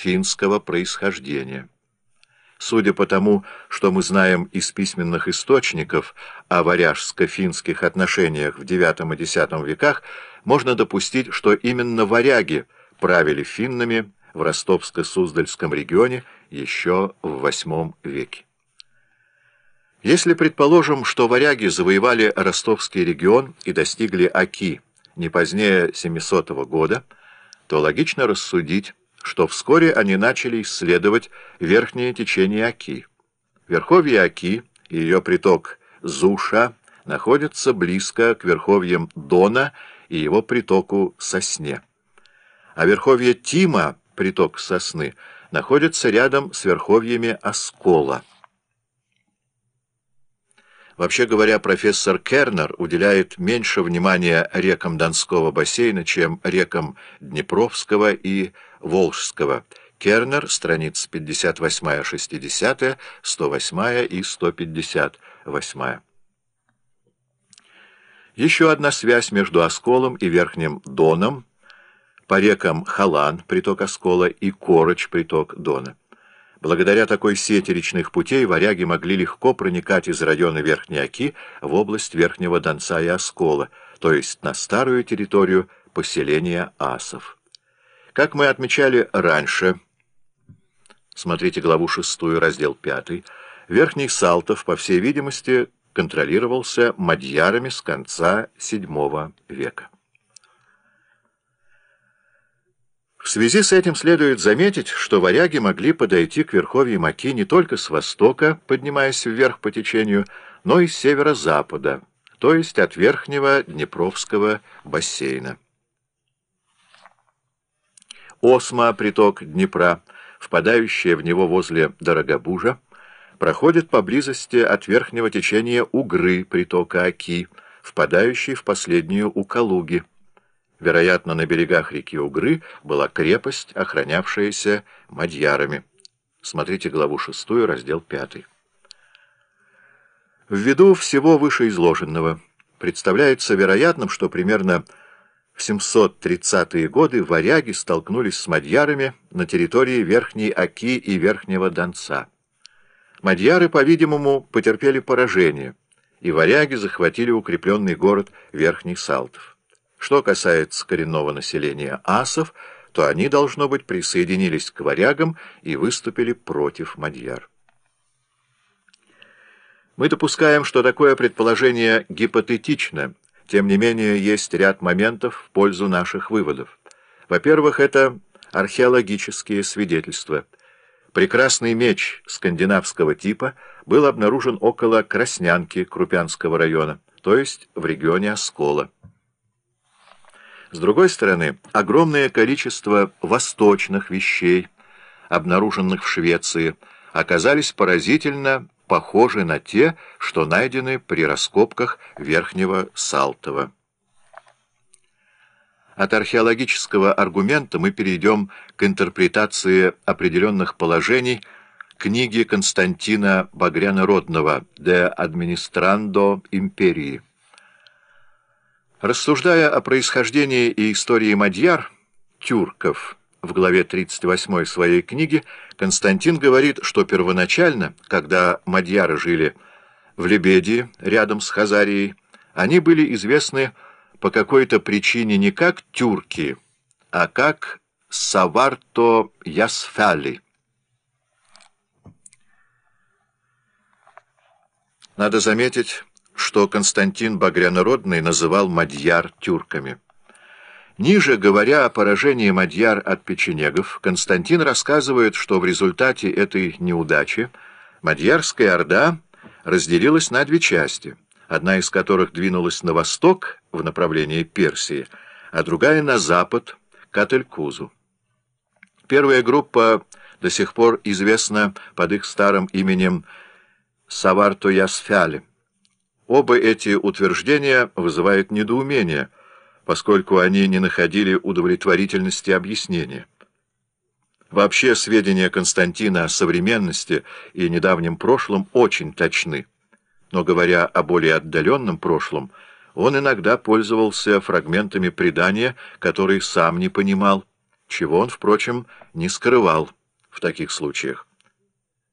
финского происхождения. Судя по тому, что мы знаем из письменных источников о варяжско-финских отношениях в IX и X веках, можно допустить, что именно варяги правили финнами в ростовско-суздальском регионе еще в VIII веке. Если предположим, что варяги завоевали ростовский регион и достигли Аки не позднее 700 года, то логично рассудить, что вскоре они начали исследовать верхнее течение Оки. Верховье Оки и ее приток Зуша находятся близко к верховьям Дона и его притоку Сосне. А верховье Тима, приток Сосны, находится рядом с верховьями Оскола. Вообще говоря, профессор Кернер уделяет меньше внимания рекам Донского бассейна, чем рекам Днепровского и Волжского. Кернер, страниц 58-60, 108 и 158. Еще одна связь между Осколом и Верхним Доном по рекам Халан, приток Оскола, и Корочь, приток Дона. Благодаря такой сети речных путей варяги могли легко проникать из района Верхней Оки в область Верхнего Донца и Оскола, то есть на старую территорию поселения асов. Как мы отмечали раньше, смотрите главу 6, раздел 5, Верхний Салтов, по всей видимости, контролировался мадьярами с конца VII века. В связи с этим следует заметить, что варяги могли подойти к верховьям Оки не только с востока, поднимаясь вверх по течению, но и с северо-запада, то есть от верхнего Днепровского бассейна. Осма, приток Днепра, впадающая в него возле Дорогобужа, проходит поблизости от верхнего течения Угры, притока Оки, впадающей в последнюю у Калуги. Вероятно, на берегах реки Угры была крепость, охранявшаяся мадьярами. Смотрите главу 6, раздел 5. Ввиду всего вышеизложенного, представляется вероятным, что примерно в 730-е годы варяги столкнулись с мадьярами на территории Верхней Оки и Верхнего Донца. Мадьяры, по-видимому, потерпели поражение, и варяги захватили укрепленный город Верхний Салтов. Что касается коренного населения асов, то они, должно быть, присоединились к варягам и выступили против мадьяр. Мы допускаем, что такое предположение гипотетично, тем не менее есть ряд моментов в пользу наших выводов. Во-первых, это археологические свидетельства. Прекрасный меч скандинавского типа был обнаружен около Краснянки Крупянского района, то есть в регионе Оскола. С другой стороны, огромное количество восточных вещей, обнаруженных в Швеции, оказались поразительно похожи на те, что найдены при раскопках Верхнего Салтова. От археологического аргумента мы перейдем к интерпретации определенных положений книги Константина Багряна-Родного «De Administrando Imperii». Рассуждая о происхождении и истории мадьяр, тюрков, в главе 38 своей книги, Константин говорит, что первоначально, когда мадьяры жили в Лебедии, рядом с Хазарией, они были известны по какой-то причине не как тюрки, а как Саварто-Ясфали. Надо заметить, что Константин Багрянородный называл мадьяр тюрками. Ниже, говоря о поражении мадьяр от печенегов, Константин рассказывает, что в результате этой неудачи Мадьярская Орда разделилась на две части, одна из которых двинулась на восток в направлении Персии, а другая на запад, к Ателькузу. Первая группа до сих пор известна под их старым именем Саварто-Ясфяли. Оба эти утверждения вызывают недоумение, поскольку они не находили удовлетворительности объяснения. Вообще сведения Константина о современности и недавнем прошлом очень точны, но, говоря о более отдаленном прошлом, он иногда пользовался фрагментами предания, которые сам не понимал, чего он, впрочем, не скрывал в таких случаях.